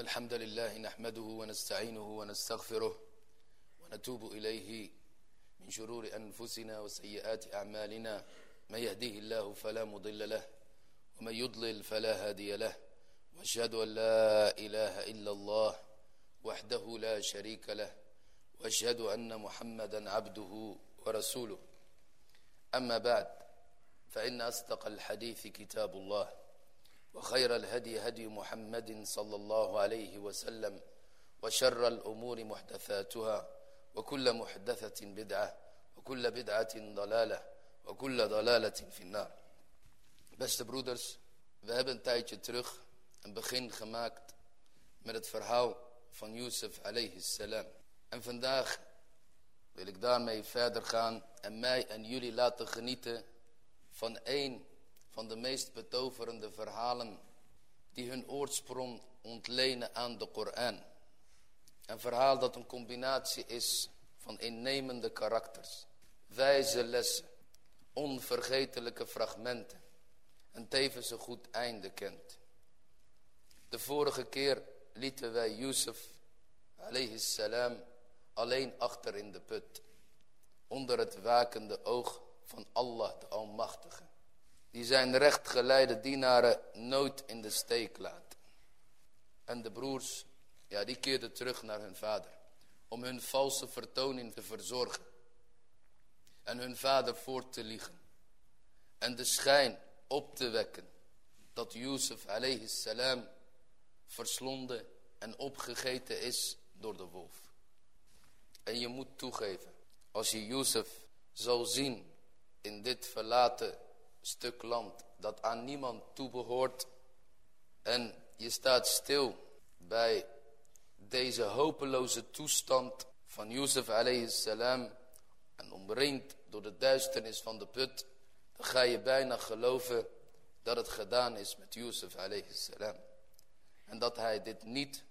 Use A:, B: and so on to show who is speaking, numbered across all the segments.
A: الحمد لله نحمده ونستعينه ونستغفره ونتوب إليه من شرور أنفسنا وسيئات أعمالنا. من يهديه الله فلا مضل له ومن يضلل فلا هادي له. وأشهد أن لا إله إلا الله وحده لا شريك له وأشهد أن محمدا عبده ورسوله. أما بعد فإن أصدق الحديث كتاب الله. وخير الهدي هدي محمد صلى الله عليه وسلم وشر الأمور محدثاتها وكل محدثة بدعة وكل بدعة ضلالة وكل ضلالة في النار Beste broeders, we hebben een tijdje terug een begin gemaakt met het verhaal van Yusuf alayhi salam. En vandaag wil ik daarmee verder gaan en mij en jullie laten genieten van een van de meest betoverende verhalen die hun oorsprong ontlenen aan de Koran. Een verhaal dat een combinatie is van innemende karakters, wijze lessen, onvergetelijke fragmenten en tevens een goed einde kent. De vorige keer lieten wij Yusuf salam alleen achter in de put, onder het wakende oog van Allah de Almachtige die zijn rechtgeleide dienaren nooit in de steek laat. En de broers, ja, die keerden terug naar hun vader. Om hun valse vertoning te verzorgen. En hun vader voor te liegen. En de schijn op te wekken. Dat Yusuf alayhi salam verslonden en opgegeten is door de wolf. En je moet toegeven. Als je Yusuf zal zien in dit verlaten stuk land dat aan niemand toebehoort. En je staat stil bij deze hopeloze toestand van Yusuf alayhi salam. En omringd door de duisternis van de put. Dan ga je bijna geloven dat het gedaan is met Yusuf alayhi salam. En dat hij dit niet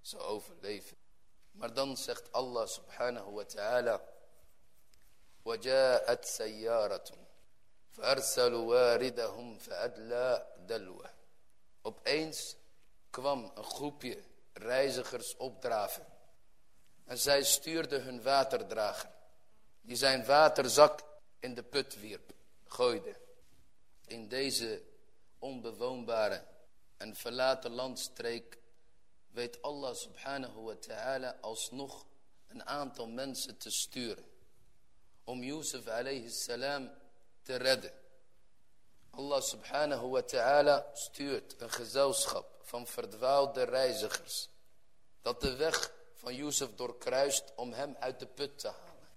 A: zou overleven. Maar dan zegt Allah subhanahu wa ta'ala. وجاءت سيارة فأرسلوا واردهم فأدلى دلوه. Opeens kwam een groepje reizigers opdraven. En zij stuurden hun waterdrager. Die zijn waterzak in de put wierp, gooide. In deze onbewoonbare en verlaten landstreek weet Allah subhanahu wa ta'ala alsnog een aantal mensen te sturen. Om Yusuf alayhi salam te redden. Allah subhanahu wa ta'ala stuurt een gezelschap van verdwaalde reizigers. Dat de weg van Yusuf doorkruist om hem uit de put te halen.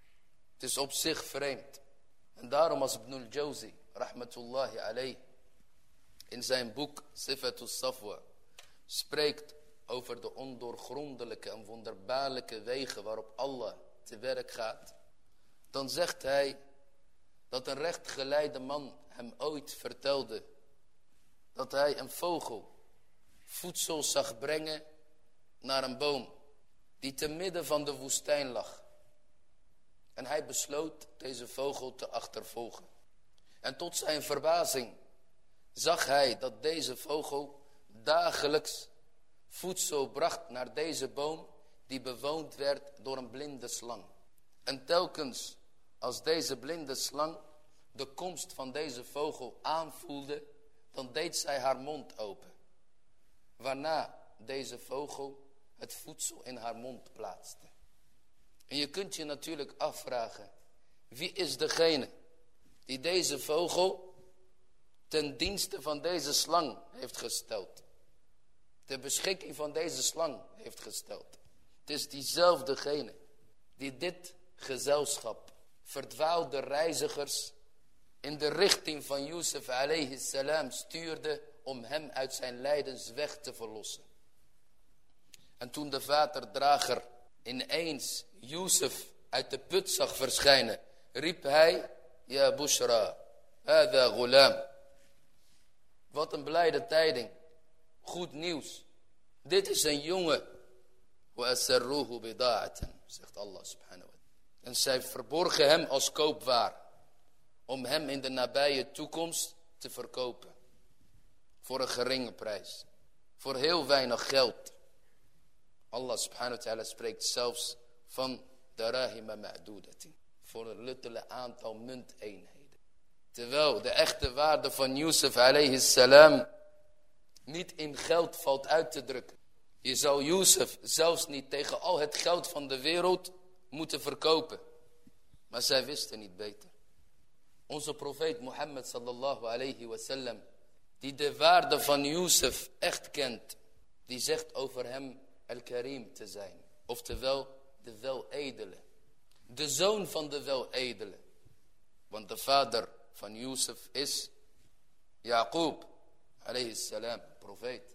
A: Het is op zich vreemd. En daarom als Ibn al-Jawzi, rahmatullahi alayh, in zijn boek Sifatus Safwa, spreekt over de ondoorgrondelijke en wonderbaarlijke wegen waarop Allah te werk gaat. Dan zegt hij dat een rechtgeleide man hem ooit vertelde dat hij een vogel voedsel zag brengen naar een boom die te midden van de woestijn lag. En hij besloot deze vogel te achtervolgen. En tot zijn verbazing zag hij dat deze vogel dagelijks voedsel bracht naar deze boom die bewoond werd door een blinde slang. En telkens als deze blinde slang de komst van deze vogel aanvoelde, dan deed zij haar mond open. Waarna deze vogel het voedsel in haar mond plaatste. En je kunt je natuurlijk afvragen, wie is degene die deze vogel ten dienste van deze slang heeft gesteld? Ter beschikking van deze slang heeft gesteld. Het is diezelfdegene die dit gezelschap, verdwaalde reizigers, in de richting van Yusuf alayhi salam stuurde om hem uit zijn lijdens weg te verlossen. En toen de vaderdrager ineens Yusuf uit de put zag verschijnen, riep hij, Ja Bushra, hada ghulam. Wat een blijde tijding, goed nieuws. Dit is een jongen. وَأَسَرُّوهُ بِضَاعَةً zegt Allah subhanahu wa ta'ala. En zij verborgen hem als koopwaar om hem in de nabije toekomst te verkopen. Voor een geringe prijs. Voor heel weinig geld. Allah subhanahu wa ta'ala spreekt zelfs van darahima ma'dudatin. Voor een luttele aantal munteenheden. Terwijl de echte waarde van Yusuf alayhi salam niet in geld valt uit te drukken. Je zou Yusuf zelfs niet tegen al het geld van de wereld moeten verkopen. Maar zij wisten niet beter. Onze profeet Mohammed sallallahu alayhi wasallam, die de waarde van Yusuf echt kent, die zegt over hem al-Karim te zijn. Oftewel de weledele. De zoon van de weledele. Want de vader van Yusuf is Jacob alayhi salam, profeet.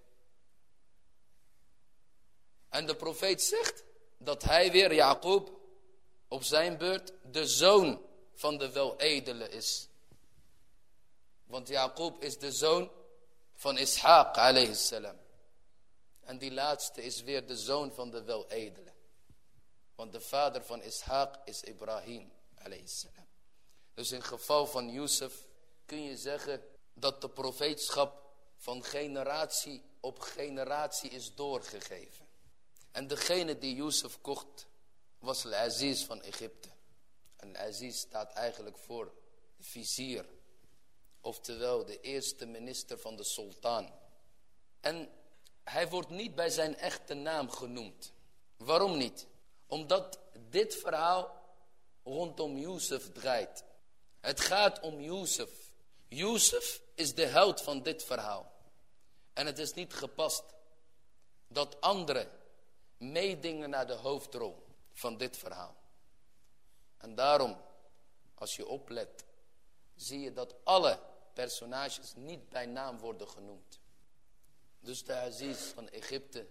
A: En de profeet zegt dat hij weer, Jacob, op zijn beurt de zoon van de weledele is. Want Jacob is de zoon van Ishaq alayhi salam. En die laatste is weer de zoon van de weledele. Want de vader van Ishaq is Ibrahim alayhi salam. Dus in geval van Yusuf kun je zeggen dat de profeetschap van generatie op generatie is doorgegeven. En degene die Yusuf kocht was Al-Aziz van Egypte. En Al-Aziz staat eigenlijk voor vizier. Oftewel de eerste minister van de sultan. En hij wordt niet bij zijn echte naam genoemd. Waarom niet? Omdat dit verhaal rondom Yusuf draait. Het gaat om Yusuf. Yusuf is de held van dit verhaal. En het is niet gepast dat anderen meedingen naar de hoofdrol van dit verhaal. En daarom, als je oplet, zie je dat alle personages niet bij naam worden genoemd. Dus de Aziz van Egypte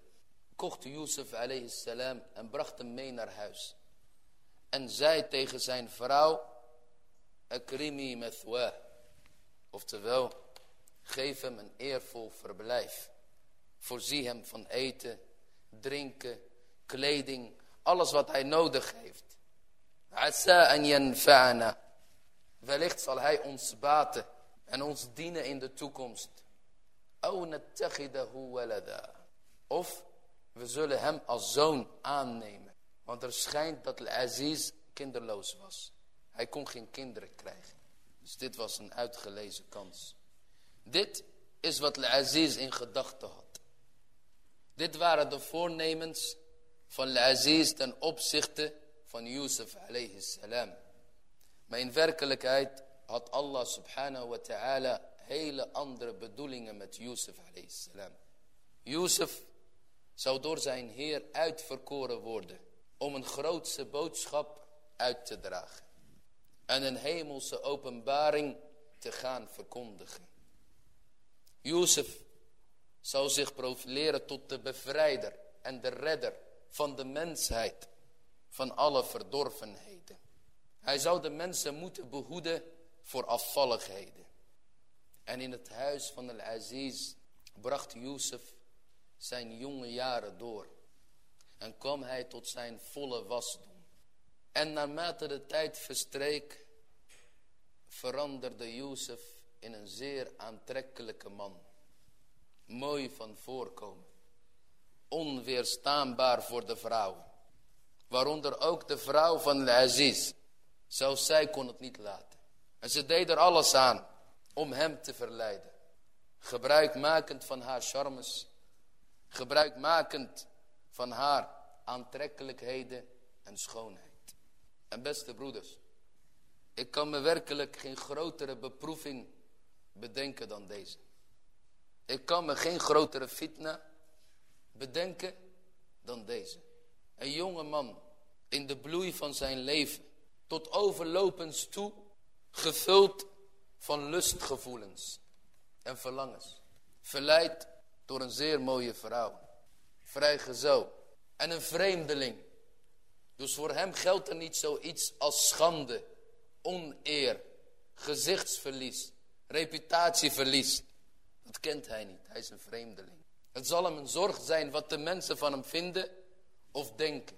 A: kocht alayhi salam en bracht hem mee naar huis. En zei tegen zijn vrouw, Akrimi methwa. Oftewel, geef hem een eervol verblijf. Voorzie hem van eten, drinken, kleding, alles wat hij nodig heeft. Asa yanfa'ana. Wellicht zal hij ons baten en ons dienen in de toekomst. Of we zullen hem als zoon aannemen. Want er schijnt dat Al-Aziz kinderloos was. Hij kon geen kinderen krijgen. Dus dit was een uitgelezen kans. Dit is wat Al-Aziz in gedachten had. Dit waren de voornemens van Al-Aziz ten opzichte van Yusuf alayhi salam. Maar in werkelijkheid had Allah subhanahu wa ta'ala hele andere bedoelingen met Yusuf alayhi salam. Yusuf zou door zijn Heer uitverkoren worden om een grootse boodschap uit te dragen. En een hemelse openbaring te gaan verkondigen. Yusuf zou zich profileren tot de bevrijder en de redder van de mensheid van alle verdorvenheden. Hij zou de mensen moeten behoeden voor afvalligheden. En in het huis van Al-Aziz bracht Yusuf zijn jonge jaren door. En kwam hij tot zijn volle wasdom. En naarmate de tijd verstreek, veranderde Yusuf in een zeer aantrekkelijke man. Mooi van voorkomen. Onweerstaanbaar voor de vrouwen. Waaronder ook de vrouw van Al-Aziz. Zelfs zij kon het niet laten. En ze deed er alles aan om hem te verleiden. Gebruikmakend van haar charmes. Gebruikmakend van haar aantrekkelijkheden en schoonheid. En beste broeders, ik kan me werkelijk geen grotere beproeving bedenken dan deze. Ik kan me geen grotere fitna bedenken dan deze. Een jonge man in de bloei van zijn leven, tot overlopens toe, gevuld van lustgevoelens en verlangens. Verleid door een zeer mooie vrouw, vrijgezel en een vreemdeling. Dus voor hem geldt er niet zoiets als schande, oneer, gezichtsverlies, reputatieverlies. Dat kent hij niet, hij is een vreemdeling. Het zal hem een zorg zijn wat de mensen van hem vinden of denken.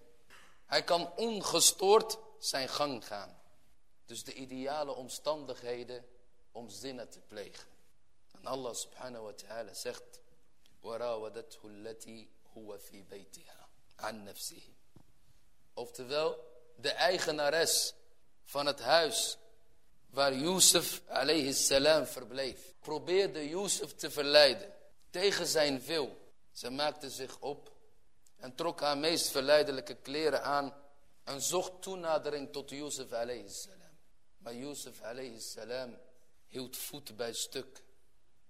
A: Hij kan ongestoord zijn gang gaan. Dus de ideale omstandigheden om zinnen te plegen. En Allah subhanahu wa ta'ala zegt... وَرَاوَدَتْهُ الَّتِي هُوَ فِي بَيْتِهَا an nafsihi. Oftewel, de eigenares van het huis waar Yusuf alayhi salam verbleef. Probeerde Yusuf te verleiden tegen zijn wil. Ze maakte zich op en trok haar meest verleidelijke kleren aan en zocht toenadering tot Yusuf alayhi salam. Maar Yusuf alayhi salam hield voet bij stuk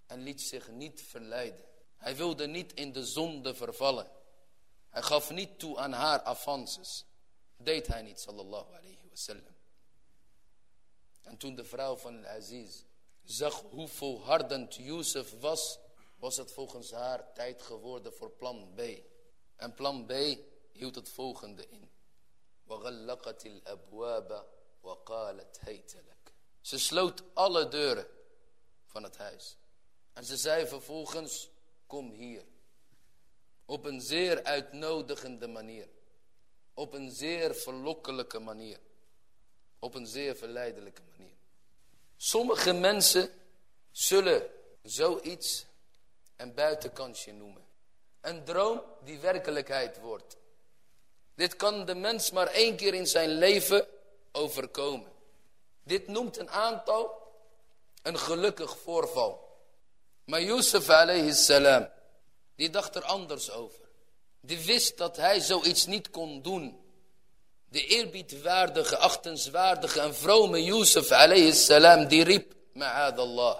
A: en liet zich niet verleiden. Hij wilde niet in de zonde vervallen. Hij gaf niet toe aan haar avances. Deed hij niet, sallallahu alayhi wasallam. En toen de vrouw van Aziz zag hoe volhardend Yusuf was, was het volgens haar tijd geworden voor plan B. En plan B hield het volgende in. Ze sloot alle deuren van het huis. En ze zei vervolgens, kom hier. Op een zeer uitnodigende manier. Op een zeer verlokkelijke manier. Op een zeer verleidelijke manier. Sommige mensen zullen zoiets een buitenkansje noemen. Een droom die werkelijkheid wordt. Dit kan de mens maar één keer in zijn leven overkomen. Dit noemt een aantal een gelukkig voorval. Maar Yusuf alayhi salam, die dacht er anders over. Die wist dat hij zoiets niet kon doen. De eerbiedwaardige, achtenswaardige en vrome Yusuf alayhi salam, die riep, ma'adallah,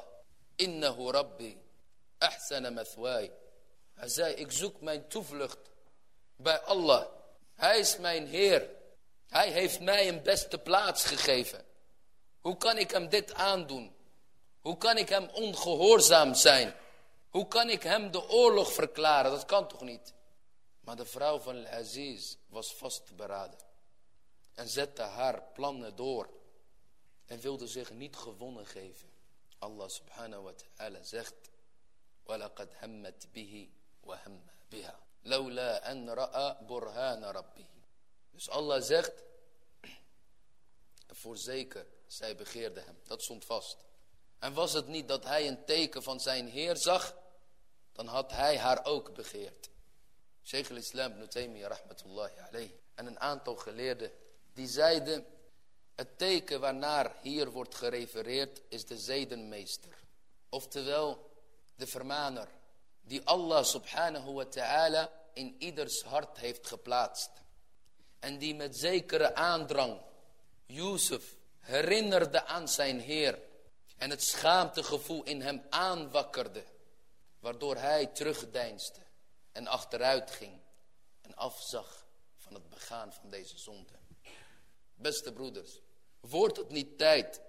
A: innahu rabbi, ahsana mathwai. Hij zei, ik zoek mijn toevlucht bij Allah. Hij is mijn Heer. Hij heeft mij een beste plaats gegeven. Hoe kan ik hem dit aandoen? Hoe kan ik hem ongehoorzaam zijn? Hoe kan ik hem de oorlog verklaren? Dat kan toch niet? Maar de vrouw van Al-Aziz was vastberaden. En zette haar plannen door. En wilde zich niet gewonnen geven. Allah subhanahu wa ta'ala zegt. وَلَقَدْ هَمَّتْ بِهِ وَهَمَّ بِهَا لَوْلَا أَنْ رَأَى بُرْهَانَ رَبِّهِ Dus Allah zegt. Voorzeker, zij begeerde hem. Dat stond vast. En was het niet dat hij een teken van zijn Heer zag, dan had hij haar ook begeerd. Sheikh al-Islam ibn Taymiyyah rahmatullahi alayhi. En een aantal geleerden die zeiden, het teken waarnaar hier wordt gerefereerd is de zedenmeester. Oftewel de vermaner die Allah subhanahu wa ta'ala in ieders hart heeft geplaatst. En die met zekere aandrang Yusuf herinnerde aan zijn Heer en het schaamtegevoel in hem aanwakkerde, waardoor hij terugdeinsde en achteruit ging en afzag van het begaan van deze zonde. Beste broeders, wordt het niet tijd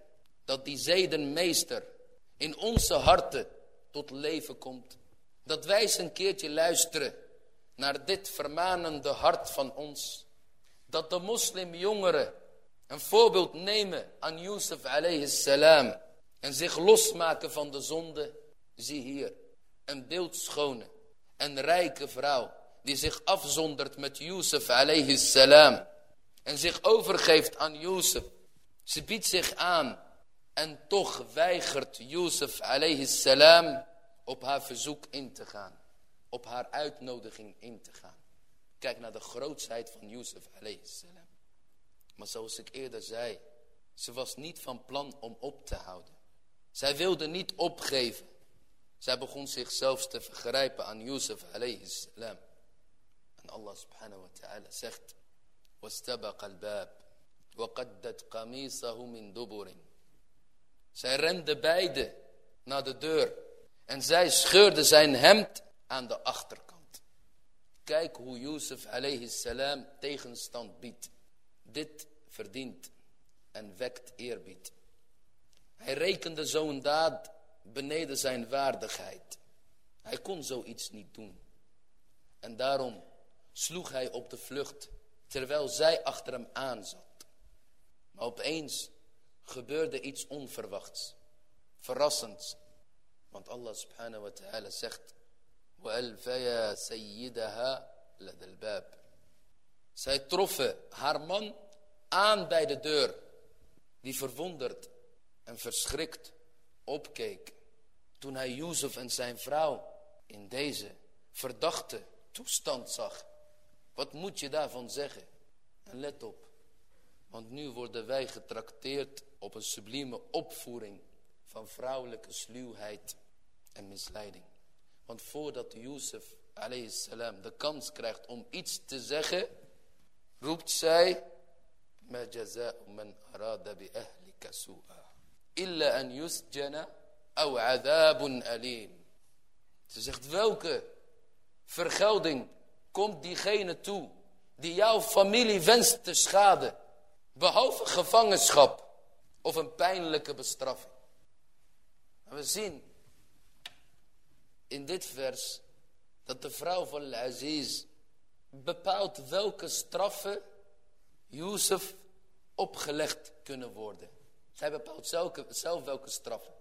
A: dat die zedenmeester in onze harten tot leven komt? Dat wij eens een keertje luisteren naar dit vermanende hart van ons. Dat de moslimjongeren een voorbeeld nemen aan Yusuf alayhi salam. En zich losmaken van de zonde. Zie hier, een beeldschone en rijke vrouw. Die zich afzondert met Yusuf alayhi salam. En zich overgeeft aan Yusuf. Ze biedt zich aan. En toch weigert Yusuf alayhi salam op haar verzoek in te gaan. Op haar uitnodiging in te gaan. Kijk naar de grootsheid van Yusuf alayhi salam. Maar zoals ik eerder zei, ze was niet van plan om op te houden. Zij wilde niet opgeven. Zij begon zichzelf te vergrijpen aan Yusuf alayhi salam. En Allah subhanahu wa ta'ala zegt, وَاسْتَبَقَ الْبَابِ وَقَدَّتْ قَمِيصَهُ مِنْ دُبُرٍ zij rende beide naar de deur. En zij scheurde zijn hemd aan de achterkant. Kijk hoe Yusuf alayhi salam tegenstand biedt. Dit verdient en wekt eerbied. Hij rekende zo'n daad beneden zijn waardigheid. Hij kon zoiets niet doen. En daarom sloeg hij op de vlucht, terwijl zij achter hem aan zat. Maar opeens gebeurde iets onverwachts, verrassends. Want Allah subhanahu wa ta'ala zegt, وَأَلْفَيَا سَيِّدَهَا لَدَ الْبَابِ Zij troffen haar man aan bij de deur, die verwonderd en verschrikt opkeek toen hij Jozef en zijn vrouw in deze verdachte toestand zag. Wat moet je daarvan zeggen? En let op, want nu worden wij getrakteerd op een sublieme opvoering van vrouwelijke sluwheid en misleiding. Want voordat Jozef salam de kans krijgt om iets te zeggen, roept zij, Ma man arada bi ahlika su'a. Illa an yusjana au alim. Ze zegt, welke vergelding komt diegene toe die jouw familie wenst te schaden? Behalve gevangenschap of een pijnlijke bestraffing. We zien in dit vers dat de vrouw van Al-Aziz bepaalt welke straffen Jozef opgelegd kunnen worden. Zij bepaalt zelf welke straffen.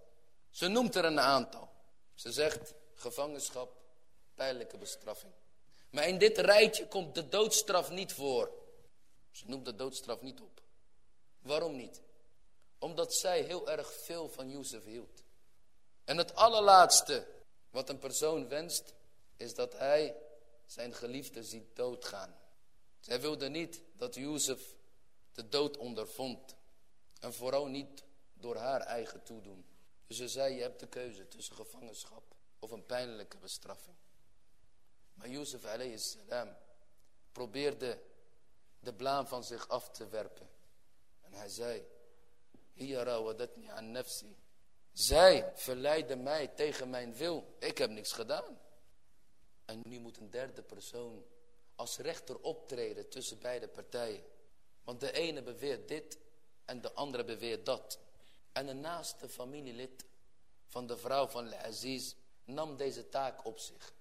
A: Ze noemt er een aantal. Ze zegt gevangenschap, pijnlijke bestraffing. Maar in dit rijtje komt de doodstraf niet voor. Ze noemt de doodstraf niet op. Waarom niet? Omdat zij heel erg veel van Jozef hield. En het allerlaatste wat een persoon wenst, is dat hij zijn geliefde ziet doodgaan. Zij wilde niet dat Jozef de dood ondervond. En vooral niet door haar eigen toedoen. Dus ze zei, je hebt de keuze tussen gevangenschap of een pijnlijke bestraffing. Maar Jozef salam probeerde de blaam van zich af te werpen. Hij zei, Hiya rawadatni an nafsi. Zij verleidde mij tegen mijn wil. Ik heb niks gedaan. En nu moet een derde persoon als rechter optreden tussen beide partijen. Want de ene beweert dit en de andere beweert dat. En een naaste familielid van de vrouw van Al-Aziz nam deze taak op zich.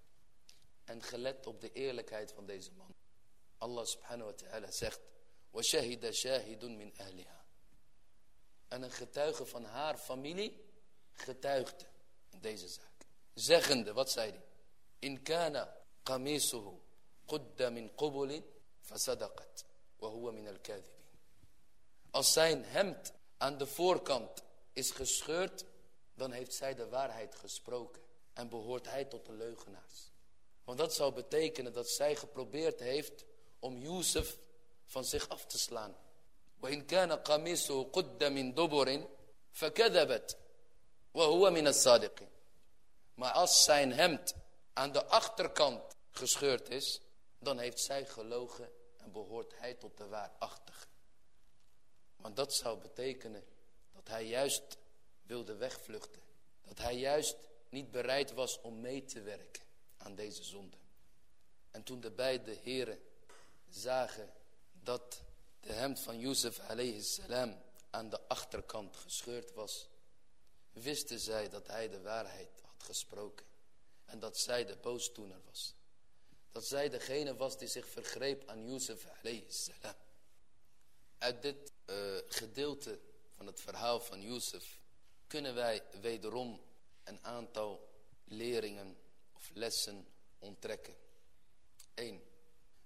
A: En gelet op de eerlijkheid van deze man. Allah subhanahu wa ta'ala zegt. وَشَهِدَ شَاهِدٌ مِنْ أَهْلِهَا En een getuige van haar familie getuigde in deze zaak. Zeggende, wat zei hij? In kana qamisuhu qudda min qubulin fasadaqat. Wa huwa min al-kadhibin. Als zijn hemd aan de voorkant is gescheurd, dan heeft zij de waarheid gesproken. En behoort hij tot de leugenaars. Want dat zou betekenen dat zij geprobeerd heeft om Jozef van zich af te slaan. وإن كان قميصه قد من دبر فكذبت وهو من الصادقين. Maar als zijn hemd aan de achterkant gescheurd is, dan heeft zij gelogen en behoort hij tot de waarachtige. Want dat zou betekenen dat hij juist wilde wegvluchten. Dat hij juist niet bereid was om mee te werken aan deze zonde. En toen de beide heren zagen dat de hemd van Jozef salam aan de achterkant gescheurd was, wisten zij dat hij de waarheid had gesproken. En dat zij de boosdoener was. Dat zij degene was die zich vergreep aan Jozef salam. Uit dit uh, gedeelte van het verhaal van Jozef kunnen wij wederom een aantal leringen of lessen onttrekken. 1.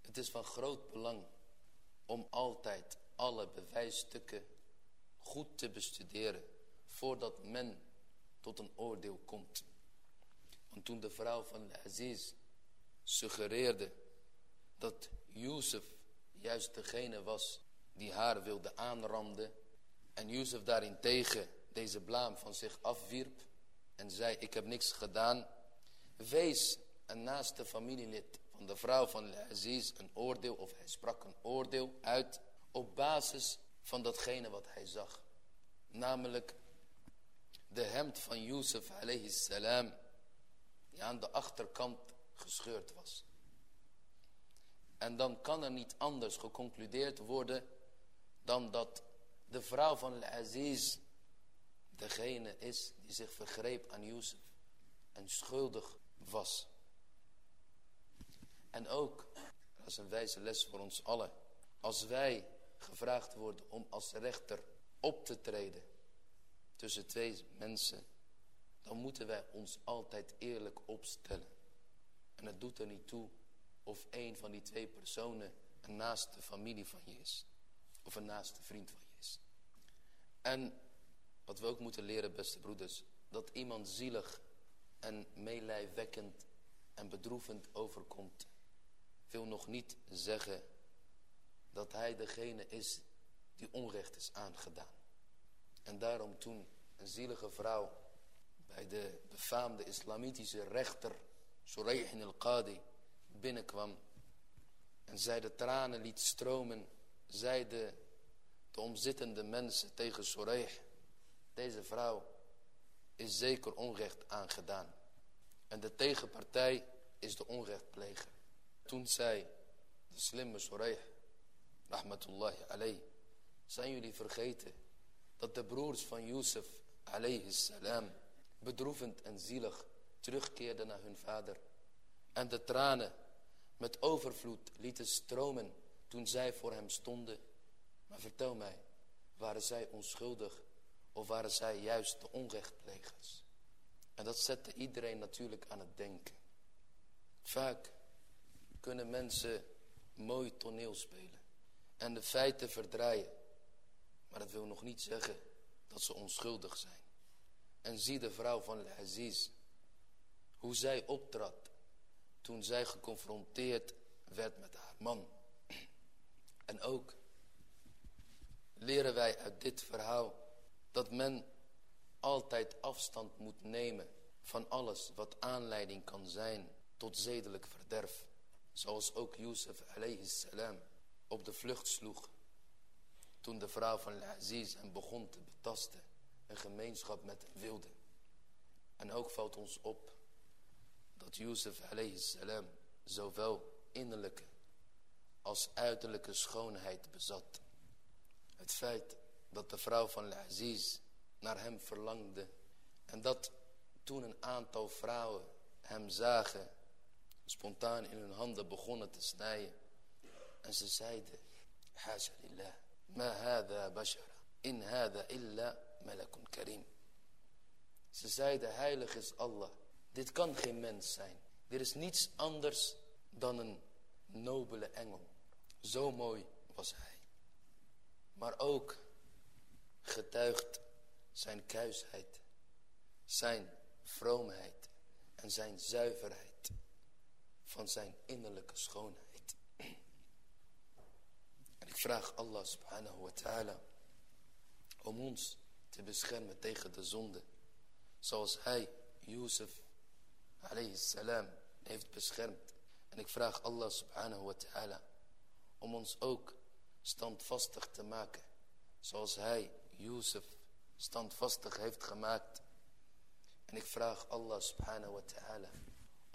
A: Het is van groot belang om altijd alle bewijsstukken goed te bestuderen voordat men tot een oordeel komt. Want toen de vrouw van Aziz suggereerde dat Jozef juist degene was die haar wilde aanranden en Jozef daarentegen deze blaam van zich afwierp en zei ik heb niks gedaan, wees een naaste familielid van de vrouw van Aziz een oordeel of hij sprak een oordeel uit op basis van datgene wat hij zag. Namelijk de hemd van Yusuf alayhi salam die aan de achterkant gescheurd was. En dan kan er niet anders geconcludeerd worden dan dat de vrouw van Al-Aziz degene is die zich vergreep aan Yusuf en schuldig was. En ook, dat is een wijze les voor ons allen, als wij gevraagd worden om als rechter op te treden tussen twee mensen, dan moeten wij ons altijd eerlijk opstellen. En het doet er niet toe of een van die twee personen een naaste familie van je is. Of een naaste vriend van je is. En wat we ook moeten leren, beste broeders, dat iemand zielig en meelijwekkend en bedroevend overkomt, wil nog niet zeggen dat hij degene is die onrecht is aangedaan. En daarom toen een zielige vrouw bij de befaamde islamitische rechter Surayh al-Qadi binnenkwam en zij de tranen liet stromen, zeiden de omzittende mensen tegen Surayh, deze vrouw is zeker onrecht aangedaan. En de tegenpartij is de onrechtpleger. Toen zei de slimme Surayh, rahmatullahi alayh, zijn jullie vergeten dat de broers van Yusuf alayhi salam bedroevend en zielig terugkeerden naar hun vader en de tranen met overvloed lieten stromen toen zij voor hem stonden. Maar vertel mij, waren zij onschuldig of waren zij juist de onrechtplegers? En dat zette iedereen natuurlijk aan het denken. Vaak kunnen mensen mooi toneel spelen en de feiten verdraaien. Maar dat wil nog niet zeggen dat ze onschuldig zijn. En zie de vrouw van Al-Aziz, hoe zij optrad toen zij geconfronteerd werd met haar man. En ook leren wij uit dit verhaal dat men altijd afstand moet nemen van alles wat aanleiding kan zijn tot zedelijk verderf. Zoals ook Yusuf alayhi salam op de vlucht sloeg. Toen de vrouw van Aziz hem begon te betasten. Een gemeenschap met een wilde. En ook valt ons op dat Yusuf alayhi salam zowel innerlijke als uiterlijke schoonheid bezat. Het feit dat de vrouw van Aziz naar hem verlangde en dat toen een aantal vrouwen hem zagen, spontaan in hun handen begonnen te snijden. En ze zeiden, Hasha lillah, ma hada bashara, in hada illa malakun karim. Ze zeiden, heilig is Allah, dit kan geen mens zijn. Dit is niets anders dan een nobele engel. Zo mooi was hij. Maar ook getuigt zijn kuisheid, zijn vroomheid en zijn zuiverheid van zijn innerlijke schoonheid. En ik vraag Allah subhanahu wa ta'ala om ons te beschermen tegen de zonde. Zoals hij, Yusuf alayhi salam, heeft beschermd. En ik vraag Allah subhanahu wa ta'ala om ons ook standvastig te maken. Zoals hij, Yusuf, standvastig heeft gemaakt. En ik vraag Allah subhanahu wa ta'ala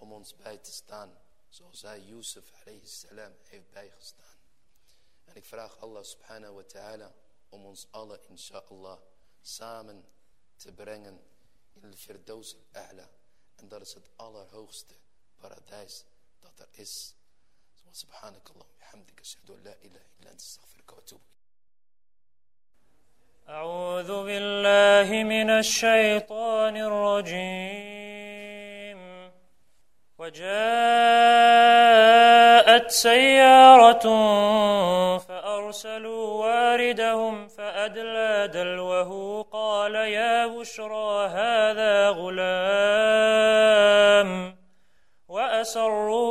A: om ons bij te staan. Zoals hij Yusuf alayhi salam heeft bijgestaan. En ik vraag Allah subhanahu wa ta'ala om ons allen inshallah samen te brengen in de Firdaus al-A'la. En dat is het allerhoogste paradijs dat er is. سبحانك bihamdika ashhadu an la ilaha illa anta astaghfiruka wa atubu
B: أعوذ بالله من الشيطان الرجيم وجاءت سيارة فأرسلوا واردهم فأدلى دلوه قال يا بشرى هذا غلام وأسروه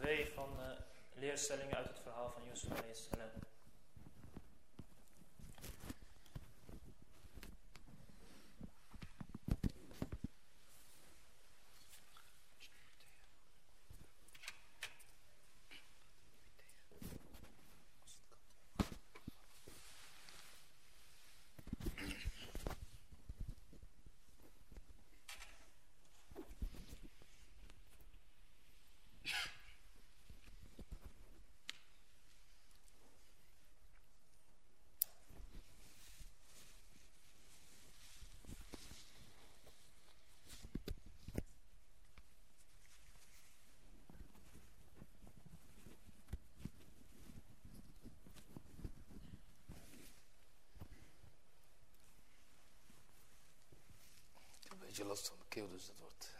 B: 2 van uh, leerstellingen uit het verhaal van Yusuf a.s.
A: beetje last van mijn keel, dus dat wordt...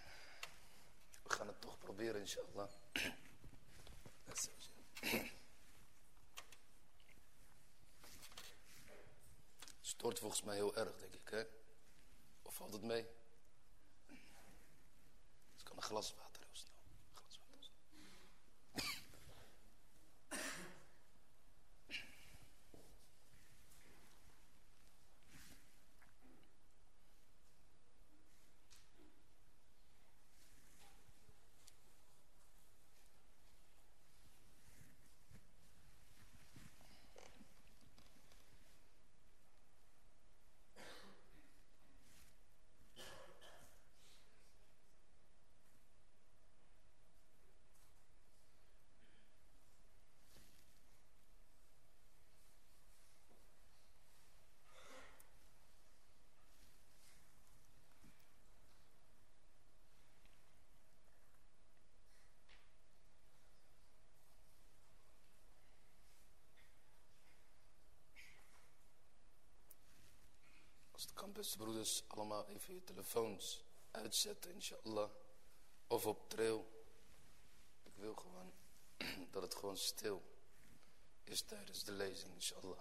A: We gaan het toch proberen, inshallah. Stoort volgens mij heel erg, denk ik, hè? Of valt het mee? Dus kan een glas water heel snel. Glas water. Als het kan, beste broeders, allemaal even je telefoons uitzetten, inshallah. of op trail. Ik wil gewoon dat het gewoon stil is tijdens de lezing, inshallah.